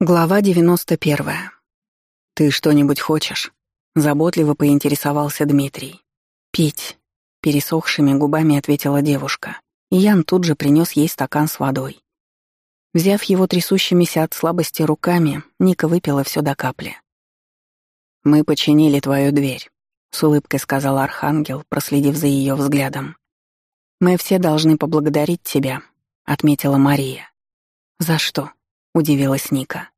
Глава 91. «Ты что-нибудь хочешь?» — заботливо поинтересовался Дмитрий. «Пить», — пересохшими губами ответила девушка, и Ян тут же принес ей стакан с водой. Взяв его трясущимися от слабости руками, Ника выпила все до капли. «Мы починили твою дверь», — с улыбкой сказал Архангел, проследив за ее взглядом. «Мы все должны поблагодарить тебя», — отметила Мария. «За что?» — удивилась Ника.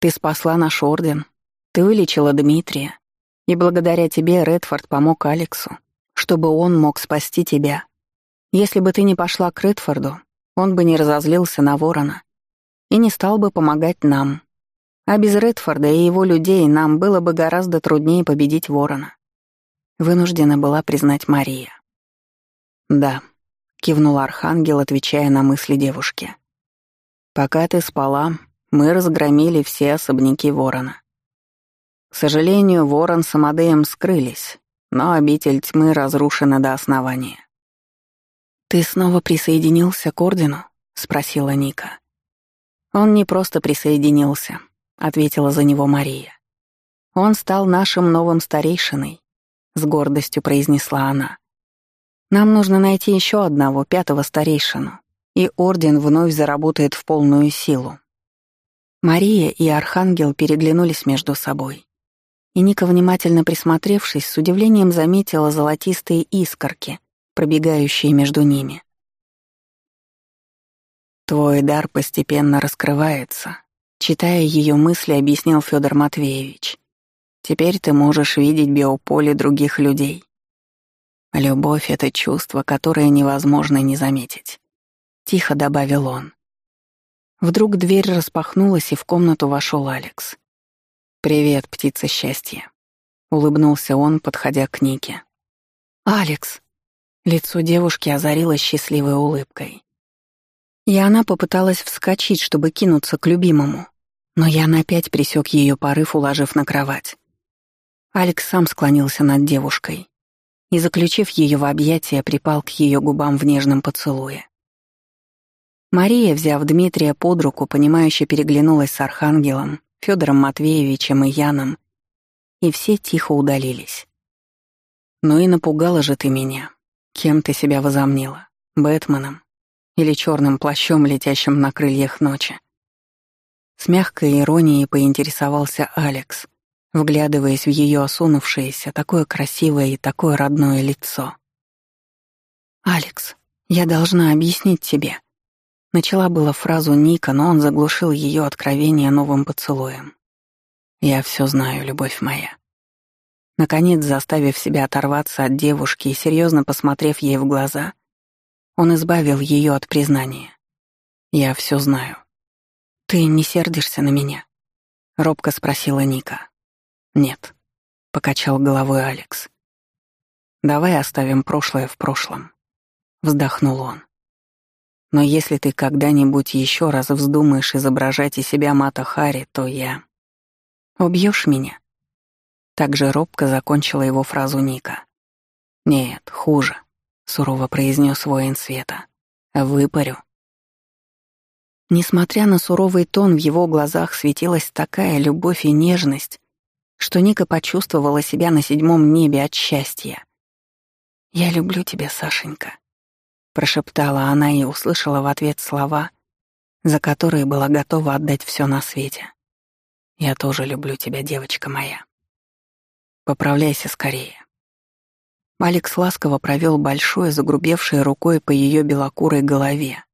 «Ты спасла наш орден, ты вылечила Дмитрия, и благодаря тебе Редфорд помог Алексу, чтобы он мог спасти тебя. Если бы ты не пошла к Редфорду, он бы не разозлился на ворона и не стал бы помогать нам. А без Редфорда и его людей нам было бы гораздо труднее победить ворона». Вынуждена была признать Мария. «Да», — кивнул Архангел, отвечая на мысли девушки. Пока ты спала, мы разгромили все особняки Ворона. К сожалению, Ворон с Амадеем скрылись, но обитель тьмы разрушена до основания. «Ты снова присоединился к Ордену?» — спросила Ника. «Он не просто присоединился», — ответила за него Мария. «Он стал нашим новым старейшиной», — с гордостью произнесла она. «Нам нужно найти еще одного, пятого старейшину и Орден вновь заработает в полную силу. Мария и Архангел переглянулись между собой. И Ника, внимательно присмотревшись, с удивлением заметила золотистые искорки, пробегающие между ними. «Твой дар постепенно раскрывается», — читая ее мысли, объяснил Федор Матвеевич. «Теперь ты можешь видеть биополе других людей. Любовь — это чувство, которое невозможно не заметить. — тихо добавил он. Вдруг дверь распахнулась, и в комнату вошел Алекс. «Привет, птица счастья», — улыбнулся он, подходя к Нике. «Алекс!» — лицо девушки озарилось счастливой улыбкой. И она попыталась вскочить, чтобы кинуться к любимому, но Ян опять присек ее порыв, уложив на кровать. Алекс сам склонился над девушкой и, заключив ее в объятия, припал к ее губам в нежном поцелуе. Мария, взяв Дмитрия под руку, понимающе переглянулась с Архангелом, Федором Матвеевичем и Яном, и все тихо удалились. «Ну и напугала же ты меня. Кем ты себя возомнила? Бэтменом? Или черным плащом, летящим на крыльях ночи?» С мягкой иронией поинтересовался Алекс, вглядываясь в ее осунувшееся, такое красивое и такое родное лицо. «Алекс, я должна объяснить тебе», Начала была фразу Ника, но он заглушил ее откровение новым поцелуем. «Я все знаю, любовь моя». Наконец, заставив себя оторваться от девушки и серьезно посмотрев ей в глаза, он избавил ее от признания. «Я все знаю». «Ты не сердишься на меня?» — робко спросила Ника. «Нет», — покачал головой Алекс. «Давай оставим прошлое в прошлом», — вздохнул он. Но если ты когда-нибудь еще раз вздумаешь изображать из себя Мата Хари, то я... Убьешь меня?» Так же робко закончила его фразу Ника. «Нет, хуже», — сурово произнес воин света. «Выпарю». Несмотря на суровый тон, в его глазах светилась такая любовь и нежность, что Ника почувствовала себя на седьмом небе от счастья. «Я люблю тебя, Сашенька», прошептала она и услышала в ответ слова, за которые была готова отдать все на свете. «Я тоже люблю тебя, девочка моя. Поправляйся скорее». Алекс ласково провел большой, загрубевшей рукой по ее белокурой голове,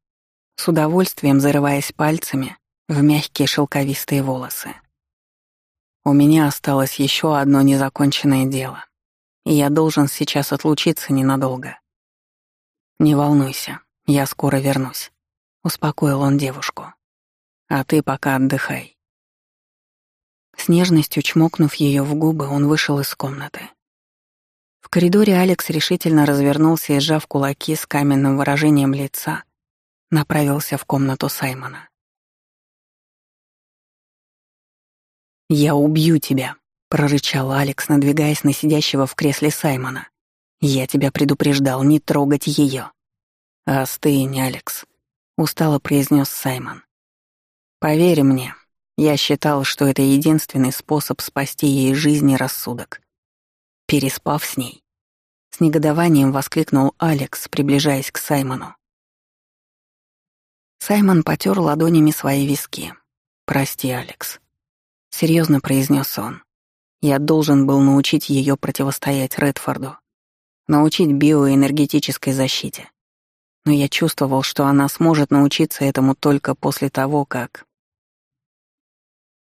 с удовольствием зарываясь пальцами в мягкие шелковистые волосы. «У меня осталось еще одно незаконченное дело, и я должен сейчас отлучиться ненадолго. «Не волнуйся, я скоро вернусь», — успокоил он девушку. «А ты пока отдыхай». С нежностью чмокнув ее в губы, он вышел из комнаты. В коридоре Алекс решительно развернулся и, сжав кулаки с каменным выражением лица, направился в комнату Саймона. «Я убью тебя», — прорычал Алекс, надвигаясь на сидящего в кресле Саймона. «Я тебя предупреждал не трогать ее. «Остынь, Алекс», — устало произнес Саймон. «Поверь мне, Я считал, что это единственный способ спасти ей жизнь и рассудок. Переспав с ней, с негодованием воскликнул Алекс, приближаясь к Саймону. Саймон потер ладонями свои виски. «Прости, Алекс», — серьезно произнес он. «Я должен был научить ее противостоять Редфорду, научить биоэнергетической защите. Но я чувствовал, что она сможет научиться этому только после того, как...»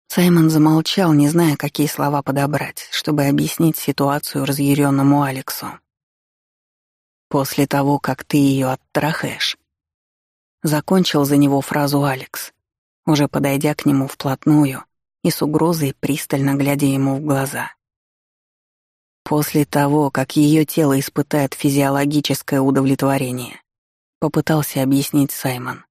Саймон замолчал, не зная, какие слова подобрать, чтобы объяснить ситуацию разъяренному Алексу. «После того, как ты ее оттрахаешь», Закончил за него фразу Алекс, уже подойдя к нему вплотную и с угрозой пристально глядя ему в глаза. После того, как ее тело испытает физиологическое удовлетворение, попытался объяснить Саймон.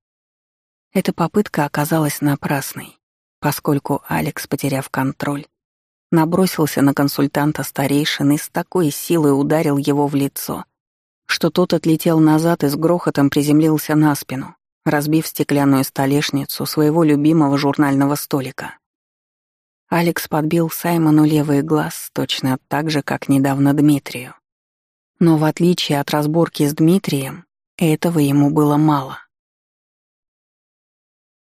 Эта попытка оказалась напрасной, поскольку Алекс, потеряв контроль, набросился на консультанта старейшины и с такой силой ударил его в лицо, что тот отлетел назад и с грохотом приземлился на спину, разбив стеклянную столешницу своего любимого журнального столика. Алекс подбил Саймону левый глаз точно так же, как недавно Дмитрию. Но в отличие от разборки с Дмитрием, этого ему было мало.